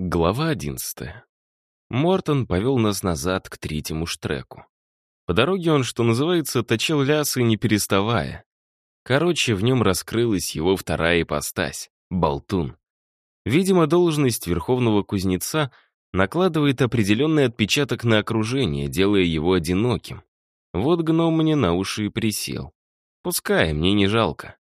Глава одиннадцатая. Мортон повел нас назад к третьему штреку. По дороге он, что называется, точил лясы, не переставая. Короче, в нем раскрылась его вторая ипостась — болтун. Видимо, должность верховного кузнеца накладывает определенный отпечаток на окружение, делая его одиноким. Вот гном мне на уши и присел. Пускай, мне не жалко.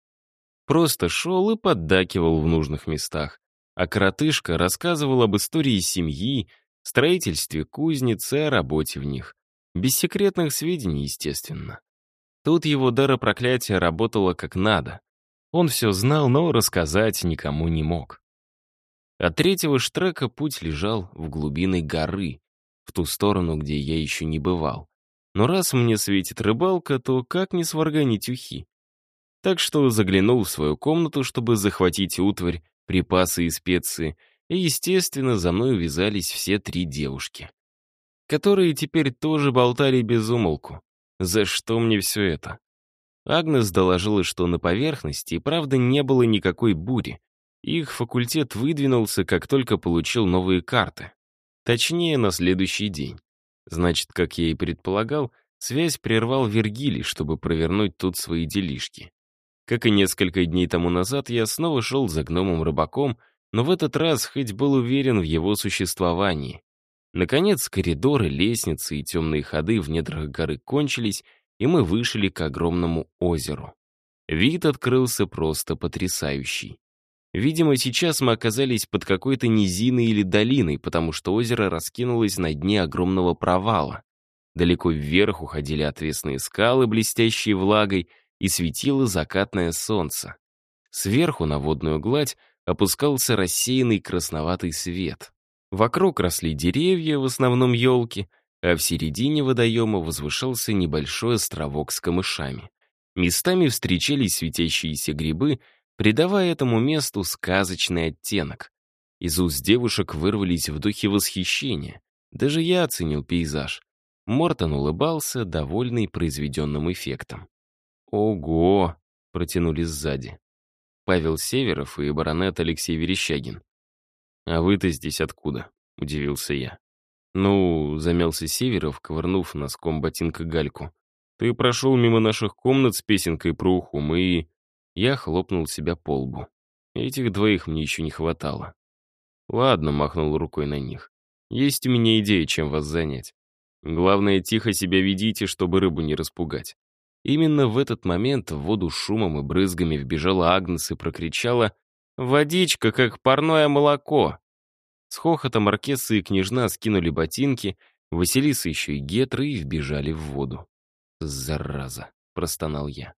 Просто шел и поддакивал в нужных местах а коротышка рассказывал об истории семьи, строительстве кузницы, о работе в них. Без секретных сведений, естественно. Тут его дара проклятия работала как надо. Он все знал, но рассказать никому не мог. От третьего штрека путь лежал в глубины горы, в ту сторону, где я еще не бывал. Но раз мне светит рыбалка, то как не сварганить ухи? Так что заглянул в свою комнату, чтобы захватить утварь припасы и специи, и, естественно, за мной увязались все три девушки, которые теперь тоже болтали без умолку. За что мне все это? Агнес доложила, что на поверхности и правда не было никакой бури. Их факультет выдвинулся, как только получил новые карты. Точнее, на следующий день. Значит, как я и предполагал, связь прервал Вергилий, чтобы провернуть тут свои делишки. Как и несколько дней тому назад, я снова шел за гномом-рыбаком, но в этот раз хоть был уверен в его существовании. Наконец, коридоры, лестницы и темные ходы в недрах горы кончились, и мы вышли к огромному озеру. Вид открылся просто потрясающий. Видимо, сейчас мы оказались под какой-то низиной или долиной, потому что озеро раскинулось на дне огромного провала. Далеко вверх уходили отвесные скалы, блестящие влагой, и светило закатное солнце. Сверху на водную гладь опускался рассеянный красноватый свет. Вокруг росли деревья, в основном елки, а в середине водоема возвышался небольшой островок с камышами. Местами встречались светящиеся грибы, придавая этому месту сказочный оттенок. Из уст девушек вырвались вдохи восхищения. Даже я оценил пейзаж. Мортон улыбался, довольный произведенным эффектом. «Ого!» — протянули сзади. Павел Северов и баронет Алексей Верещагин. «А вы-то здесь откуда?» — удивился я. «Ну», — замялся Северов, ковырнув носком ботинка гальку. «Ты прошел мимо наших комнат с песенкой про ухум, и...» Я хлопнул себя по лбу. Этих двоих мне еще не хватало. «Ладно», — махнул рукой на них. «Есть у меня идея, чем вас занять. Главное, тихо себя ведите, чтобы рыбу не распугать. Именно в этот момент в воду шумом и брызгами вбежала Агнес и прокричала «Водичка, как парное молоко!». С хохотом Аркеса и княжна скинули ботинки, Василиса еще и гетры и вбежали в воду. «Зараза!» — простонал я.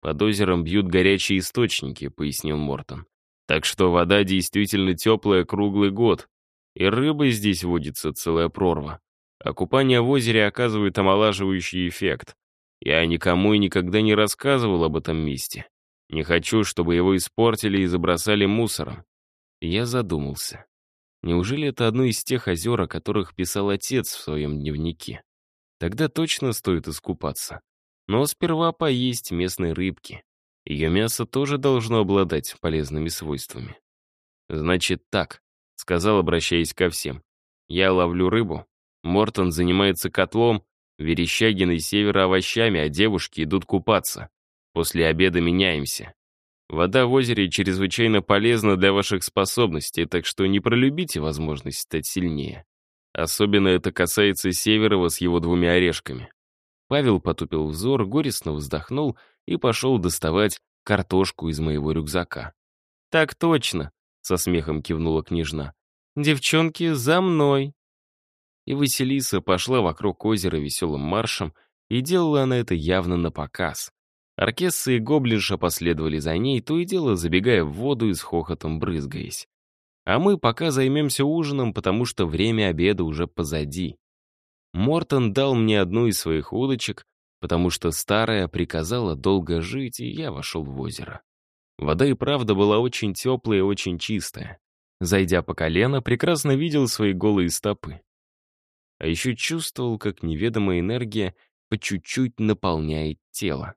«Под озером бьют горячие источники», — пояснил Мортон. «Так что вода действительно теплая круглый год, и рыба здесь водится целая прорва. А купание в озере оказывает омолаживающий эффект. Я никому и никогда не рассказывал об этом месте. Не хочу, чтобы его испортили и забросали мусором. Я задумался. Неужели это одно из тех озер, о которых писал отец в своем дневнике? Тогда точно стоит искупаться. Но сперва поесть местной рыбки. Ее мясо тоже должно обладать полезными свойствами. «Значит так», — сказал, обращаясь ко всем. «Я ловлю рыбу, Мортон занимается котлом, Верещагин и Севера овощами, а девушки идут купаться. После обеда меняемся. Вода в озере чрезвычайно полезна для ваших способностей, так что не пролюбите возможность стать сильнее. Особенно это касается Северова с его двумя орешками. Павел потупил взор, горестно вздохнул и пошел доставать картошку из моего рюкзака. «Так точно», — со смехом кивнула княжна. «Девчонки, за мной!» И Василиса пошла вокруг озера веселым маршем, и делала она это явно на показ. Оркесса и гоблинша последовали за ней, то и дело забегая в воду и с хохотом брызгаясь. А мы пока займемся ужином, потому что время обеда уже позади. Мортон дал мне одну из своих удочек, потому что старая приказала долго жить, и я вошел в озеро. Вода и правда была очень теплая и очень чистая. Зайдя по колено, прекрасно видел свои голые стопы а еще чувствовал, как неведомая энергия по чуть-чуть наполняет тело.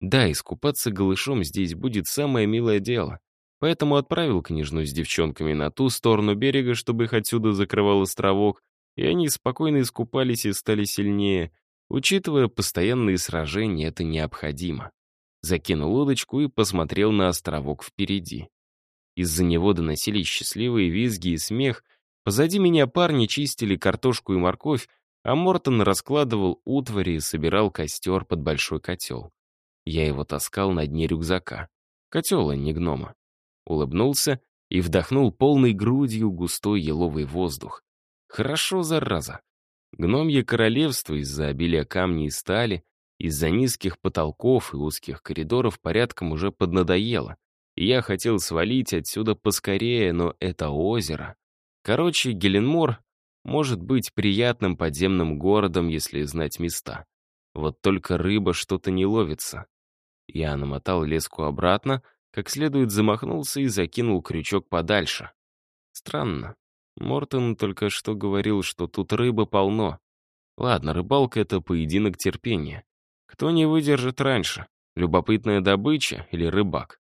Да, искупаться голышом здесь будет самое милое дело, Поэтому отправил княжну с девчонками на ту сторону берега, чтобы их отсюда закрывал островок, и они спокойно искупались и стали сильнее. Учитывая постоянные сражения, это необходимо. Закинул удочку и посмотрел на островок впереди. Из-за него доносились счастливые визги и смех. Позади меня парни чистили картошку и морковь, а Мортон раскладывал утвари и собирал костер под большой котел. Я его таскал на дне рюкзака. Котел, а не гнома. Улыбнулся и вдохнул полной грудью густой еловый воздух. Хорошо, зараза. Гномье королевство из-за обилия камней и стали, из-за низких потолков и узких коридоров порядком уже поднадоело. Я хотел свалить отсюда поскорее, но это озеро. Короче, Геленмор может быть приятным подземным городом, если знать места. Вот только рыба что-то не ловится. Я намотал леску обратно, как следует замахнулся и закинул крючок подальше. Странно. Мортон только что говорил, что тут рыба полно. Ладно, рыбалка — это поединок терпения. Кто не выдержит раньше? Любопытная добыча или рыбак?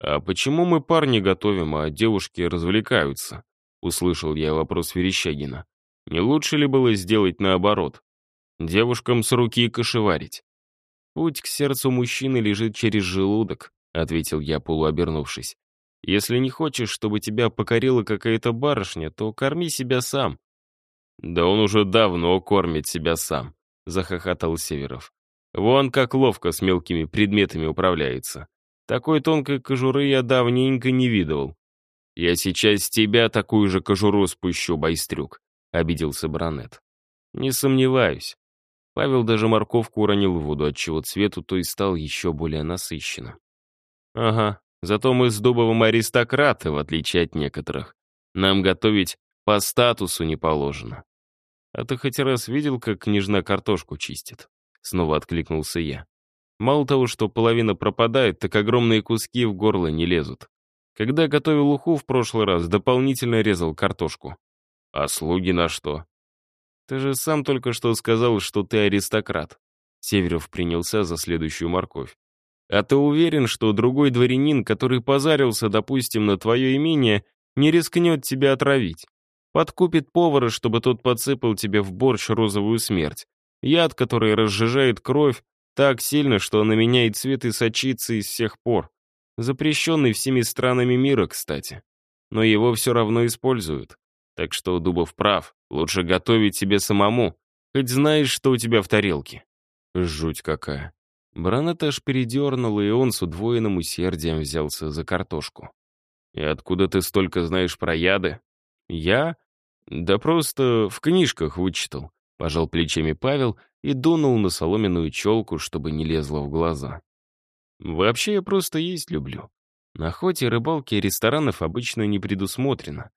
«А почему мы парни готовим, а девушки развлекаются?» — услышал я вопрос Верещагина. «Не лучше ли было сделать наоборот? Девушкам с руки кошеварить?» «Путь к сердцу мужчины лежит через желудок», — ответил я, полуобернувшись. «Если не хочешь, чтобы тебя покорила какая-то барышня, то корми себя сам». «Да он уже давно кормит себя сам», — захохотал Северов. «Вон как ловко с мелкими предметами управляется. Такой тонкой кожуры я давненько не видывал. Я сейчас с тебя такую же кожуру спущу, байстрюк», — обиделся баронет. «Не сомневаюсь. Павел даже морковку уронил в воду, отчего цвету то и стал еще более насыщенным. Ага, зато мы с Дубовым аристократы, в отличие от некоторых. Нам готовить по статусу не положено. А ты хоть раз видел, как княжна картошку чистит? Снова откликнулся я. Мало того, что половина пропадает, так огромные куски в горло не лезут. Когда готовил уху в прошлый раз, дополнительно резал картошку. А слуги на что? Ты же сам только что сказал, что ты аристократ. Северов принялся за следующую морковь. А ты уверен, что другой дворянин, который позарился, допустим, на твое имение, не рискнет тебя отравить? Подкупит повара, чтобы тот подсыпал тебе в борщ розовую смерть. Яд, который разжижает кровь так сильно, что она меняет цвет и сочится из всех пор. Запрещенный всеми странами мира, кстати. Но его все равно используют. Так что Дубов прав. Лучше готовить себе самому. Хоть знаешь, что у тебя в тарелке. Жуть какая. Баронет аж и он с удвоенным усердием взялся за картошку. «И откуда ты столько знаешь про яды?» «Я? Да просто в книжках вычитал», — пожал плечами Павел и дунул на соломенную челку, чтобы не лезло в глаза. «Вообще я просто есть люблю. На охоте, рыбалке и ресторанов обычно не предусмотрено.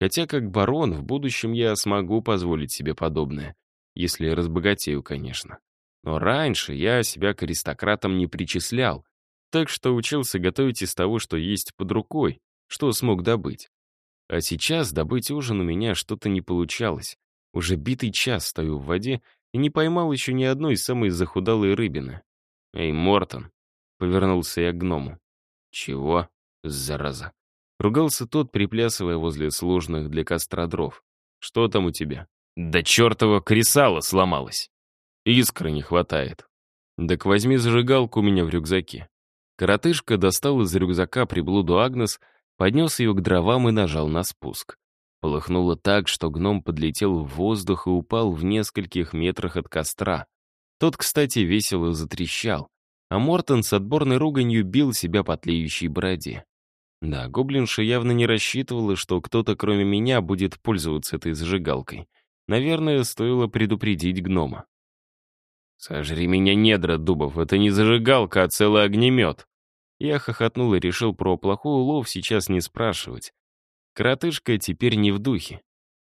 Хотя как барон в будущем я смогу позволить себе подобное. Если разбогатею, конечно. Но раньше я себя к аристократам не причислял, так что учился готовить из того, что есть под рукой, что смог добыть. А сейчас добыть ужин у меня что-то не получалось. Уже битый час стою в воде и не поймал еще ни одной самой захудалой рыбины. «Эй, Мортон!» — повернулся я к гному. «Чего? Зараза!» Ругался тот, приплясывая возле сложных для костра дров. «Что там у тебя?» «Да чертова кресало сломалось!» «Искры не хватает». «Так возьми зажигалку у меня в рюкзаке». Коротышка достал из рюкзака приблуду Агнес, поднес ее к дровам и нажал на спуск. Полыхнуло так, что гном подлетел в воздух и упал в нескольких метрах от костра. Тот, кстати, весело затрещал, а Мортон с отборной руганью бил себя по тлеющей бороде. Да, гоблинша явно не рассчитывала, что кто-то кроме меня будет пользоваться этой зажигалкой. Наверное, стоило предупредить гнома. «Сожри меня, недра, Дубов, это не зажигалка, а целый огнемет!» Я хохотнул и решил про плохой улов сейчас не спрашивать. Коротышка теперь не в духе.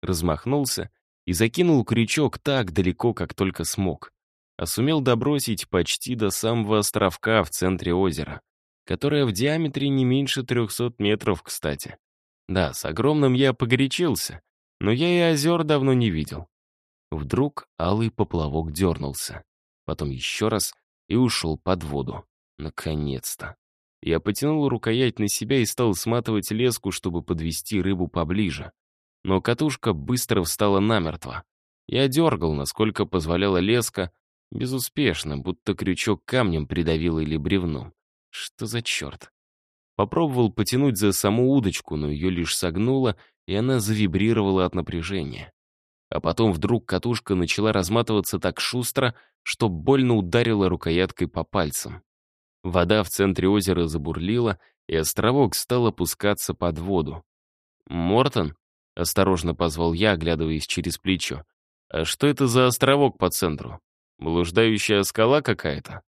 Размахнулся и закинул крючок так далеко, как только смог. А сумел добросить почти до самого островка в центре озера которая в диаметре не меньше 300 метров, кстати. Да, с огромным я погорячился, но я и озер давно не видел. Вдруг алый поплавок дернулся, потом еще раз и ушел под воду. Наконец-то. Я потянул рукоять на себя и стал сматывать леску, чтобы подвести рыбу поближе. Но катушка быстро встала намертво. Я дергал, насколько позволяла леска, безуспешно, будто крючок камнем придавил или бревном. Что за черт? Попробовал потянуть за саму удочку, но ее лишь согнуло, и она завибрировала от напряжения. А потом вдруг катушка начала разматываться так шустро, что больно ударила рукояткой по пальцам. Вода в центре озера забурлила, и островок стал опускаться под воду. «Мортон?» — осторожно позвал я, оглядываясь через плечо. «А что это за островок по центру? Блуждающая скала какая-то?»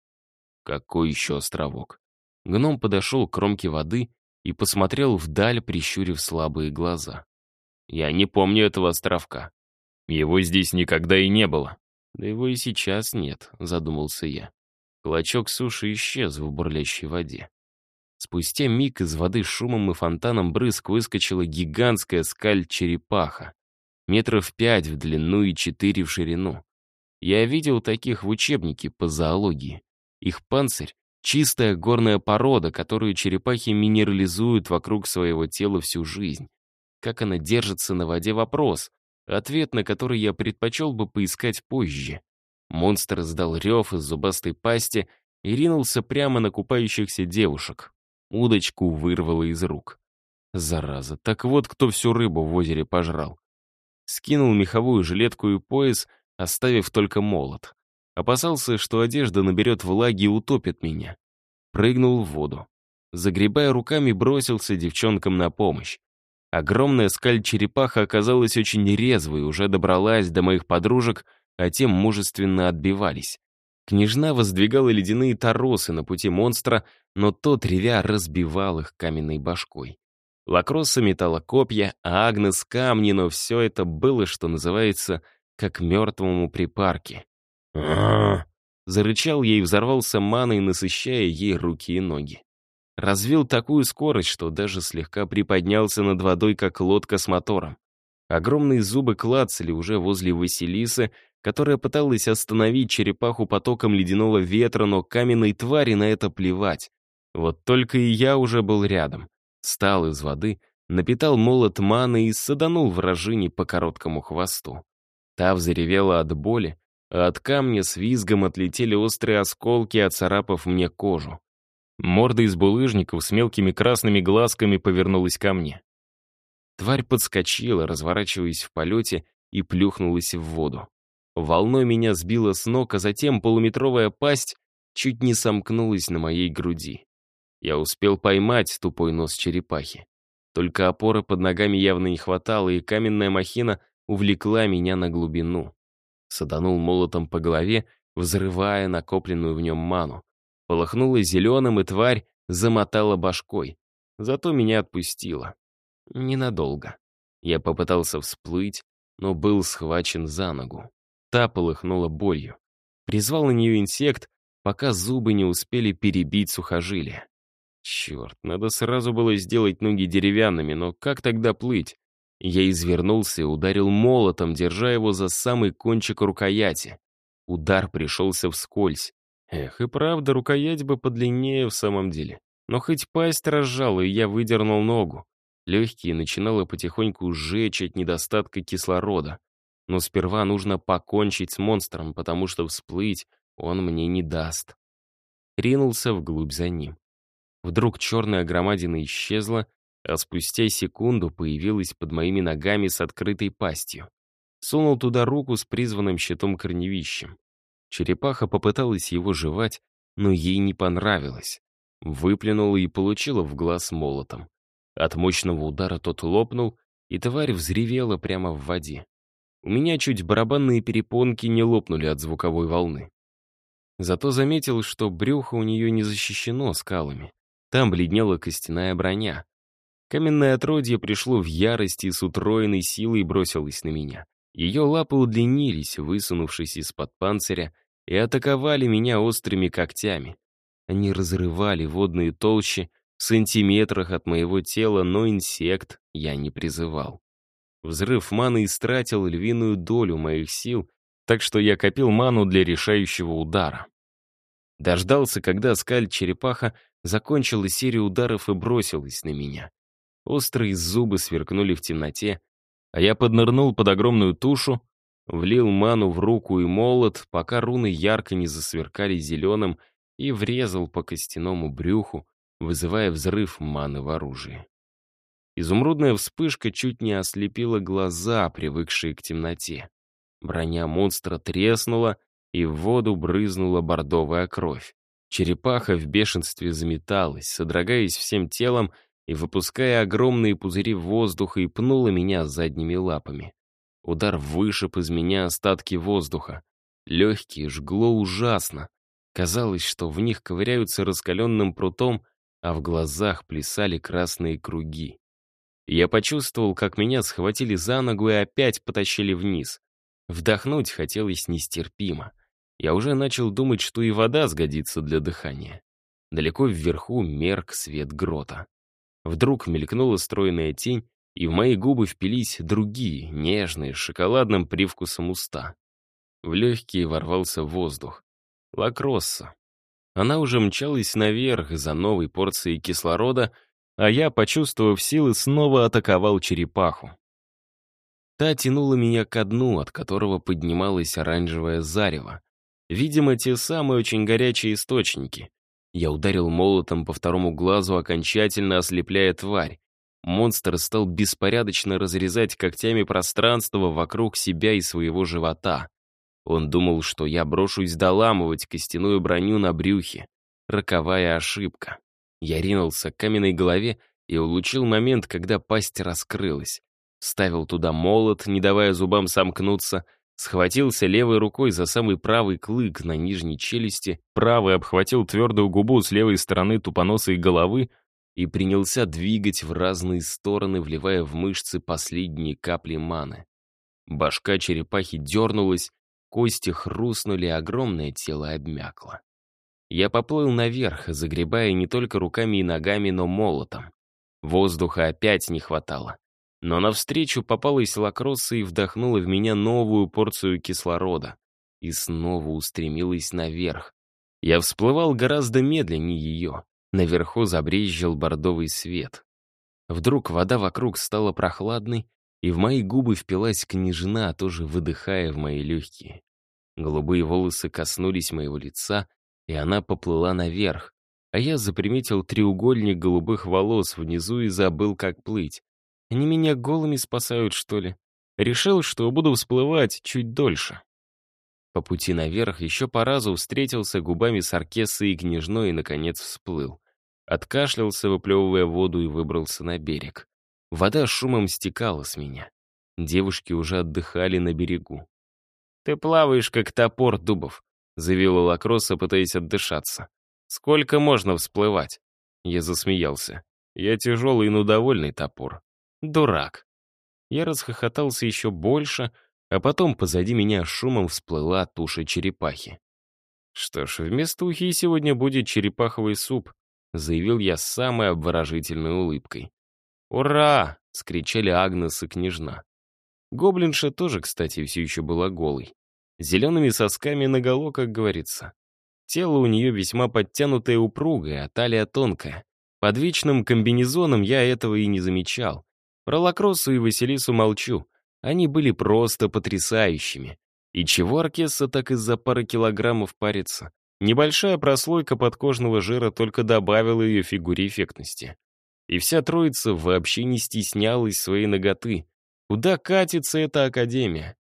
«Какой еще островок?» Гном подошел к кромке воды и посмотрел вдаль, прищурив слабые глаза. «Я не помню этого островка. Его здесь никогда и не было». «Да его и сейчас нет», — задумался я. Клочок суши исчез в бурлящей воде. Спустя миг из воды шумом и фонтаном брызг выскочила гигантская скаль-черепаха. Метров пять в длину и четыре в ширину. Я видел таких в учебнике по зоологии. Их панцирь — чистая горная порода, которую черепахи минерализуют вокруг своего тела всю жизнь. Как она держится на воде — вопрос, ответ на который я предпочел бы поискать позже. Монстр издал рев из зубастой пасти и ринулся прямо на купающихся девушек. Удочку вырвало из рук. Зараза, так вот кто всю рыбу в озере пожрал. Скинул меховую жилетку и пояс, оставив только молот. Опасался, что одежда наберет влаги и утопит меня. Прыгнул в воду. Загребая руками, бросился девчонкам на помощь. Огромная скаль-черепаха оказалась очень резвой, уже добралась до моих подружек — а тем мужественно отбивались. Княжна воздвигала ледяные торосы на пути монстра, но тот, ревя, разбивал их каменной башкой. Лакросса метала копья, а Агнес — камни, но все это было, что называется, как мертвому припарке. Зарычал ей, взорвался маной, насыщая ей руки и ноги. Развил такую скорость, что даже слегка приподнялся над водой, как лодка с мотором. Огромные зубы клацали уже возле Василисы, которая пыталась остановить черепаху потоком ледяного ветра, но каменной твари на это плевать. Вот только и я уже был рядом. Встал из воды, напитал молот маны и саданул вражине по короткому хвосту. Та взревела от боли, а от камня с визгом отлетели острые осколки, оцарапав мне кожу. Морда из булыжников с мелкими красными глазками повернулась ко мне. Тварь подскочила, разворачиваясь в полете, и плюхнулась в воду. Волной меня сбило с ног, а затем полуметровая пасть чуть не сомкнулась на моей груди. Я успел поймать тупой нос черепахи. Только опоры под ногами явно не хватало, и каменная махина увлекла меня на глубину. Саданул молотом по голове, взрывая накопленную в нем ману. Полыхнула зеленым, и тварь замотала башкой. Зато меня отпустила. Ненадолго. Я попытался всплыть, но был схвачен за ногу. Та полыхнула болью. Призвал на нее инсект, пока зубы не успели перебить сухожилия. Черт, надо сразу было сделать ноги деревянными, но как тогда плыть? Я извернулся и ударил молотом, держа его за самый кончик рукояти. Удар пришелся вскользь. Эх, и правда, рукоять бы подлиннее в самом деле. Но хоть пасть разжала, и я выдернул ногу. Легкие начинало потихоньку сжечь от недостатка кислорода. Но сперва нужно покончить с монстром, потому что всплыть он мне не даст. Ринулся вглубь за ним. Вдруг черная громадина исчезла, а спустя секунду появилась под моими ногами с открытой пастью. Сунул туда руку с призванным щитом-корневищем. Черепаха попыталась его жевать, но ей не понравилось. Выплюнула и получила в глаз молотом. От мощного удара тот лопнул, и тварь взревела прямо в воде. У меня чуть барабанные перепонки не лопнули от звуковой волны. Зато заметил, что брюхо у нее не защищено скалами. Там бледнела костяная броня. Каменное отродье пришло в ярость и с утроенной силой бросилось на меня. Ее лапы удлинились, высунувшись из-под панциря, и атаковали меня острыми когтями. Они разрывали водные толщи в сантиметрах от моего тела, но инсект я не призывал. Взрыв маны истратил львиную долю моих сил, так что я копил ману для решающего удара. Дождался, когда скаль-черепаха закончила серию ударов и бросилась на меня. Острые зубы сверкнули в темноте, а я поднырнул под огромную тушу, влил ману в руку и молот, пока руны ярко не засверкали зеленым, и врезал по костяному брюху, вызывая взрыв маны в оружии. Изумрудная вспышка чуть не ослепила глаза, привыкшие к темноте. Броня монстра треснула, и в воду брызнула бордовая кровь. Черепаха в бешенстве заметалась, содрогаясь всем телом и выпуская огромные пузыри воздуха и пнула меня задними лапами. Удар вышиб из меня остатки воздуха. Легкие жгло ужасно. Казалось, что в них ковыряются раскаленным прутом, а в глазах плясали красные круги. Я почувствовал, как меня схватили за ногу и опять потащили вниз. Вдохнуть хотелось нестерпимо. Я уже начал думать, что и вода сгодится для дыхания. Далеко вверху мерк свет грота. Вдруг мелькнула стройная тень, и в мои губы впились другие, нежные, с шоколадным привкусом уста. В легкие ворвался воздух. Лакросса. Она уже мчалась наверх за новой порцией кислорода, а я, почувствовав силы, снова атаковал черепаху. Та тянула меня ко дну, от которого поднималось оранжевое зарево. Видимо, те самые очень горячие источники. Я ударил молотом по второму глазу, окончательно ослепляя тварь. Монстр стал беспорядочно разрезать когтями пространство вокруг себя и своего живота. Он думал, что я брошусь доламывать костяную броню на брюхе. Роковая ошибка. Я ринулся к каменной голове и улучил момент, когда пасть раскрылась. Ставил туда молот, не давая зубам сомкнуться — Схватился левой рукой за самый правый клык на нижней челюсти, правый обхватил твердую губу с левой стороны тупоносой головы и принялся двигать в разные стороны, вливая в мышцы последние капли маны. Башка черепахи дернулась, кости хрустнули, огромное тело обмякло. Я поплыл наверх, загребая не только руками и ногами, но молотом. Воздуха опять не хватало. Но навстречу попалась лакросса и вдохнула в меня новую порцию кислорода. И снова устремилась наверх. Я всплывал гораздо медленнее ее. Наверху забрезжил бордовый свет. Вдруг вода вокруг стала прохладной, и в мои губы впилась княжна, тоже выдыхая в мои легкие. Голубые волосы коснулись моего лица, и она поплыла наверх, а я заприметил треугольник голубых волос внизу и забыл, как плыть. Они меня голыми спасают, что ли? Решил, что буду всплывать чуть дольше. По пути наверх еще по разу встретился губами с Аркессой и княжной и, наконец, всплыл. Откашлялся, выплевывая воду, и выбрался на берег. Вода шумом стекала с меня. Девушки уже отдыхали на берегу. «Ты плаваешь, как топор дубов», — заявила Лакроса, пытаясь отдышаться. «Сколько можно всплывать?» Я засмеялся. «Я тяжелый, но довольный топор. Дурак. Я расхохотался еще больше, а потом позади меня шумом всплыла туша черепахи. «Что ж, вместо ухи сегодня будет черепаховый суп», заявил я с самой обворожительной улыбкой. «Ура!» — скричали Агнес и княжна. Гоблинша тоже, кстати, все еще была голой. Зелеными сосками наголо, как говорится. Тело у нее весьма подтянутое и упругое, а талия тонкая. Под вечным комбинезоном я этого и не замечал. Про Лакроссу и Василису молчу. Они были просто потрясающими. И чего Аркесса так из-за пары килограммов парится? Небольшая прослойка подкожного жира только добавила ее фигуре эффектности. И вся троица вообще не стеснялась своей ноготы. Куда катится эта академия?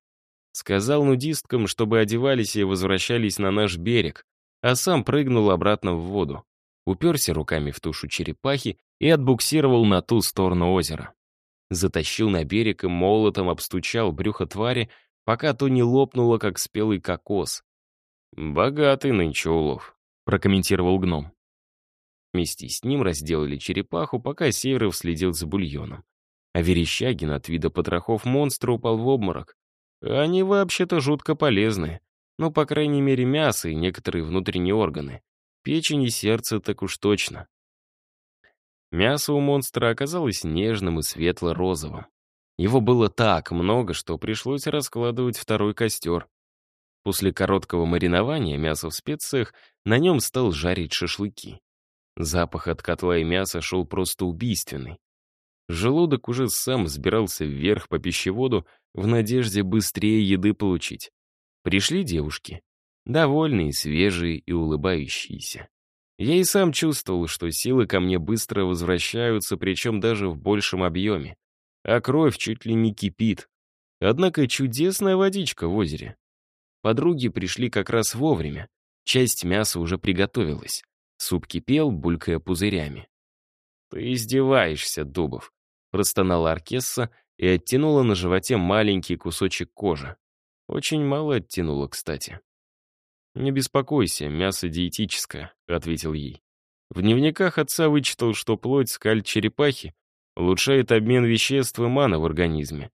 Сказал нудисткам, чтобы одевались и возвращались на наш берег, а сам прыгнул обратно в воду. Уперся руками в тушу черепахи и отбуксировал на ту сторону озера затащил на берег и молотом обстучал брюхо твари, пока то не лопнуло, как спелый кокос. «Богатый нынче улов», — прокомментировал гном. Вместе с ним разделали черепаху, пока Северов следил за бульоном. А Верещагин от вида потрохов монстра упал в обморок. Они вообще-то жутко полезны. Ну, по крайней мере, мясо и некоторые внутренние органы. Печень и сердце так уж точно. Мясо у монстра оказалось нежным и светло-розовым. Его было так много, что пришлось раскладывать второй костер. После короткого маринования мяса в специях на нем стал жарить шашлыки. Запах от котла и мяса шел просто убийственный. Желудок уже сам сбирался вверх по пищеводу в надежде быстрее еды получить. Пришли девушки. Довольные, свежие и улыбающиеся. Я и сам чувствовал, что силы ко мне быстро возвращаются, причем даже в большем объеме. А кровь чуть ли не кипит. Однако чудесная водичка в озере. Подруги пришли как раз вовремя. Часть мяса уже приготовилась. Суп кипел, булькая пузырями. «Ты издеваешься, Дубов», — простонала Аркесса и оттянула на животе маленький кусочек кожи. Очень мало оттянула, кстати. «Не беспокойся, мясо диетическое», — ответил ей. В дневниках отца вычитал, что плоть скаль черепахи улучшает обмен веществ и мана в организме,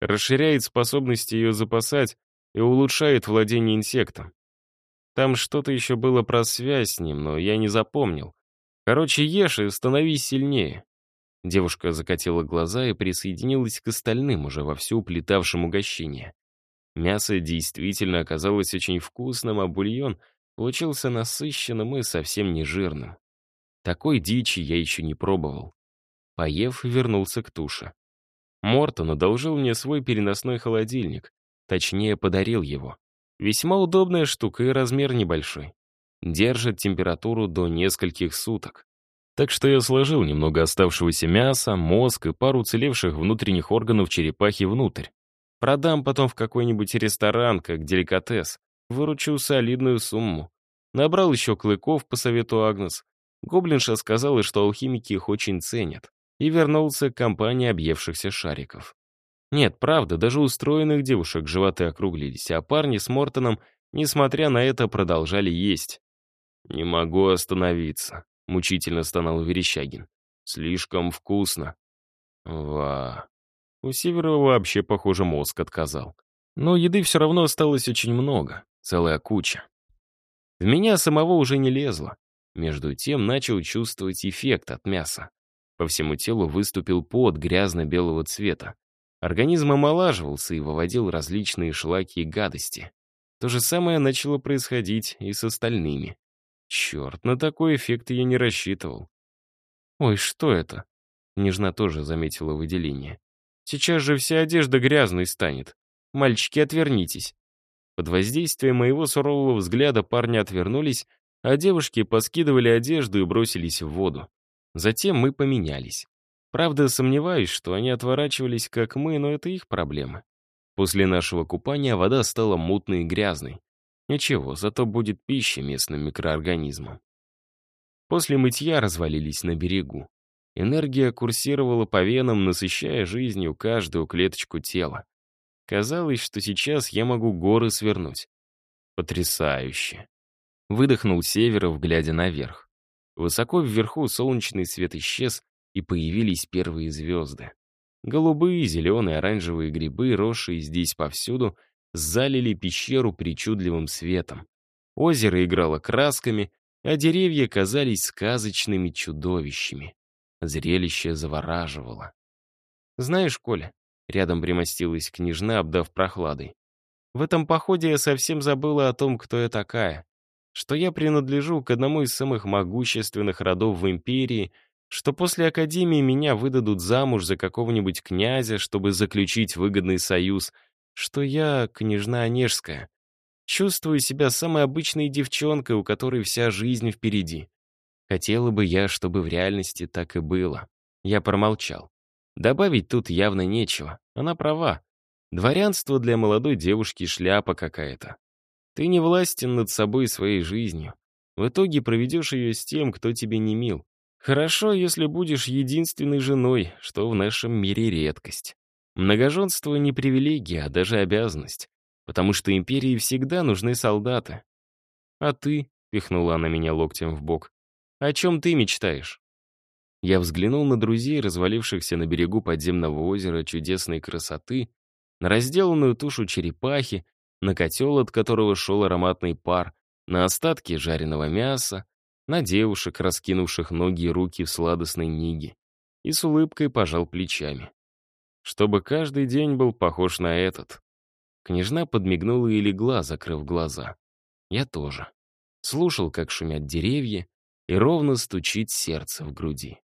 расширяет способность ее запасать и улучшает владение инсектом. Там что-то еще было про связь с ним, но я не запомнил. Короче, ешь и становись сильнее. Девушка закатила глаза и присоединилась к остальным, уже вовсю уплетавшим угощение. Мясо действительно оказалось очень вкусным, а бульон получился насыщенным и совсем не жирным. Такой дичи я еще не пробовал. Поев, вернулся к туше. Мортон одолжил мне свой переносной холодильник, точнее, подарил его. Весьма удобная штука и размер небольшой. Держит температуру до нескольких суток. Так что я сложил немного оставшегося мяса, мозг и пару уцелевших внутренних органов черепахи внутрь. Продам потом в какой-нибудь ресторан, как деликатес. Выручу солидную сумму. Набрал еще клыков по совету Агнес. Гоблинша сказала, что алхимики их очень ценят. И вернулся к компании объевшихся шариков. Нет, правда, даже у стройных девушек животы округлились, а парни с Мортоном, несмотря на это, продолжали есть. «Не могу остановиться», — мучительно стонал Верещагин. «Слишком вкусно». «Ва, у Северова вообще, похоже, мозг отказал. Но еды все равно осталось очень много, целая куча. В меня самого уже не лезло. Между тем начал чувствовать эффект от мяса. По всему телу выступил пот грязно-белого цвета. Организм омолаживался и выводил различные шлаки и гадости. То же самое начало происходить и с остальными. Черт, на такой эффект я не рассчитывал. «Ой, что это?» Нежна тоже заметила выделение. Сейчас же вся одежда грязной станет. Мальчики, отвернитесь». Под воздействием моего сурового взгляда парни отвернулись, а девушки поскидывали одежду и бросились в воду. Затем мы поменялись. Правда, сомневаюсь, что они отворачивались, как мы, но это их проблемы. После нашего купания вода стала мутной и грязной. Ничего, зато будет пища местным микроорганизмам. После мытья развалились на берегу. Энергия курсировала по венам, насыщая жизнью каждую клеточку тела. Казалось, что сейчас я могу горы свернуть. Потрясающе. Выдохнул Северов, глядя наверх. Высоко вверху солнечный свет исчез, и появились первые звезды. Голубые, зеленые, оранжевые грибы, росшие здесь повсюду, залили пещеру причудливым светом. Озеро играло красками, а деревья казались сказочными чудовищами. Зрелище завораживало. «Знаешь, Коля», — рядом примостилась княжна, обдав прохладой, «в этом походе я совсем забыла о том, кто я такая, что я принадлежу к одному из самых могущественных родов в империи, что после академии меня выдадут замуж за какого-нибудь князя, чтобы заключить выгодный союз, что я княжна Онежская. Чувствую себя самой обычной девчонкой, у которой вся жизнь впереди. Хотела бы я, чтобы в реальности так и было. Я промолчал. Добавить тут явно нечего. Она права. Дворянство для молодой девушки шляпа какая-то. Ты не властен над собой и своей жизнью. В итоге проведешь ее с тем, кто тебе не мил. Хорошо, если будешь единственной женой, что в нашем мире редкость. Многоженство не привилегия, а даже обязанность. Потому что империи всегда нужны солдаты. А ты, — пихнула она меня локтем в бок, о чем ты мечтаешь?» Я взглянул на друзей, развалившихся на берегу подземного озера чудесной красоты, на разделанную тушу черепахи, на котел, от которого шел ароматный пар, на остатки жареного мяса, на девушек, раскинувших ноги и руки в сладостной ниге, и с улыбкой пожал плечами. Чтобы каждый день был похож на этот. Княжна подмигнула и легла, закрыв глаза. Я тоже. Слушал, как шумят деревья, и ровно стучит сердце в груди.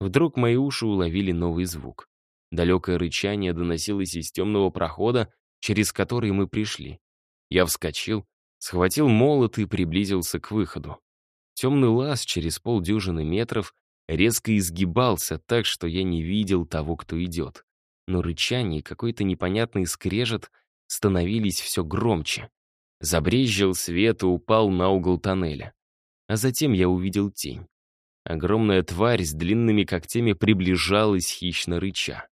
Вдруг мои уши уловили новый звук. Далекое рычание доносилось из темного прохода, через который мы пришли. Я вскочил, схватил молот и приблизился к выходу. Темный лаз через полдюжины метров резко изгибался так, что я не видел того, кто идет. Но рычание и какой-то непонятный скрежет становились все громче. Забрезжил свет и упал на угол тоннеля. А затем я увидел тень. Огромная тварь с длинными когтями приближалась, хищно рыча.